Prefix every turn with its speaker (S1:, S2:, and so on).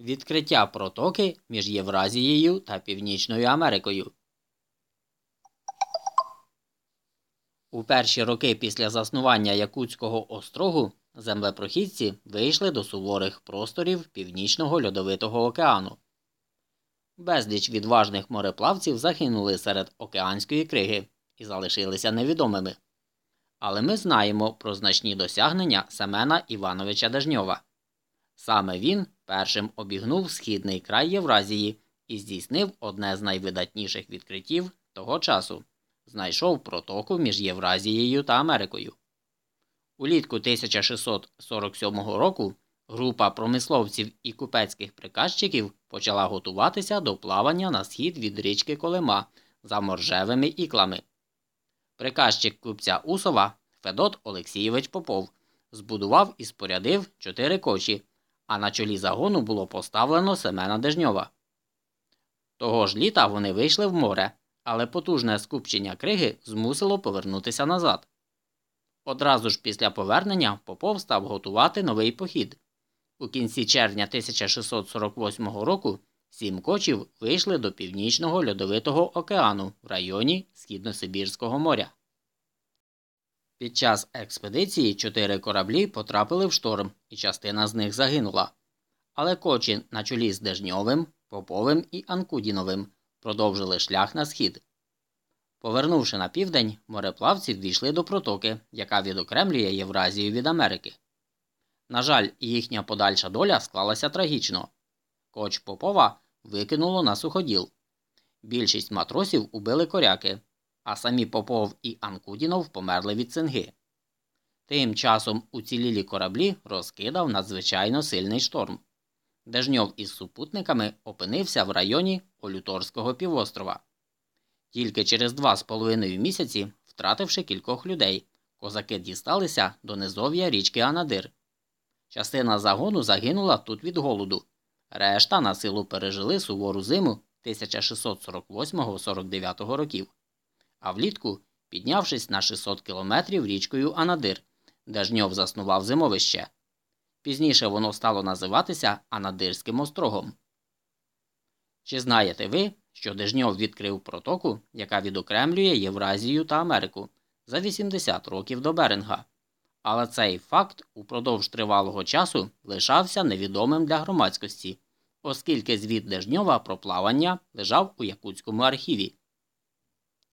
S1: Відкриття протоки між Євразією та Північною Америкою. У перші роки після заснування Якутського острогу землепрохідці вийшли до суворих просторів Північного льодовитого океану. Безліч відважних мореплавців загинули серед океанської криги і залишилися невідомими. Але ми знаємо про значні досягнення Семена Івановича Дежньова. Саме він першим обігнув східний край Євразії і здійснив одне з найвидатніших відкриттів того часу знайшов протоку між Євразією та Америкою. Улітку 1647 року група промисловців і купецьких приказчиків почала готуватися до плавання на схід від річки Колима за моржевими іклами. Приказчик купця Усова Федот Олексійович Попов збудував і спорядив чотири кочі, а на чолі загону було поставлено Семена Дежньова. Того ж літа вони вийшли в море, але потужне скупчення криги змусило повернутися назад. Одразу ж після повернення Попов став готувати новий похід. У кінці червня 1648 року сім кочів вийшли до Північного льодовитого океану в районі Східносибірського моря. Під час експедиції чотири кораблі потрапили в шторм, і частина з них загинула. Але кочі на чолі з Дежньовим, Поповим і Анкудіновим продовжили шлях на схід. Повернувши на південь, мореплавці ввійшли до протоки, яка відокремлює Євразію від Америки. На жаль, їхня подальша доля склалася трагічно. Коч Попова викинуло на суходіл. Більшість матросів убили коряки, а самі Попов і Анкудінов померли від цинги. Тим часом уцілілі кораблі розкидав надзвичайно сильний шторм. Дежньов із супутниками опинився в районі Олюторського півострова. Тільки через два з половиною місяці, втративши кількох людей, козаки дісталися до низов'я річки Анадир. Частина загону загинула тут від голоду. Решта на силу пережили сувору зиму 1648-49 років. А влітку, піднявшись на 600 кілометрів річкою Анадир, де Жньов заснував зимовище. Пізніше воно стало називатися Анадирським острогом. Чи знаєте ви, що Дежньов відкрив протоку, яка відокремлює Євразію та Америку за 80 років до Беринга? Але цей факт упродовж тривалого часу лишався невідомим для громадськості, оскільки звіт Дежньова про плавання лежав у Якутському архіві.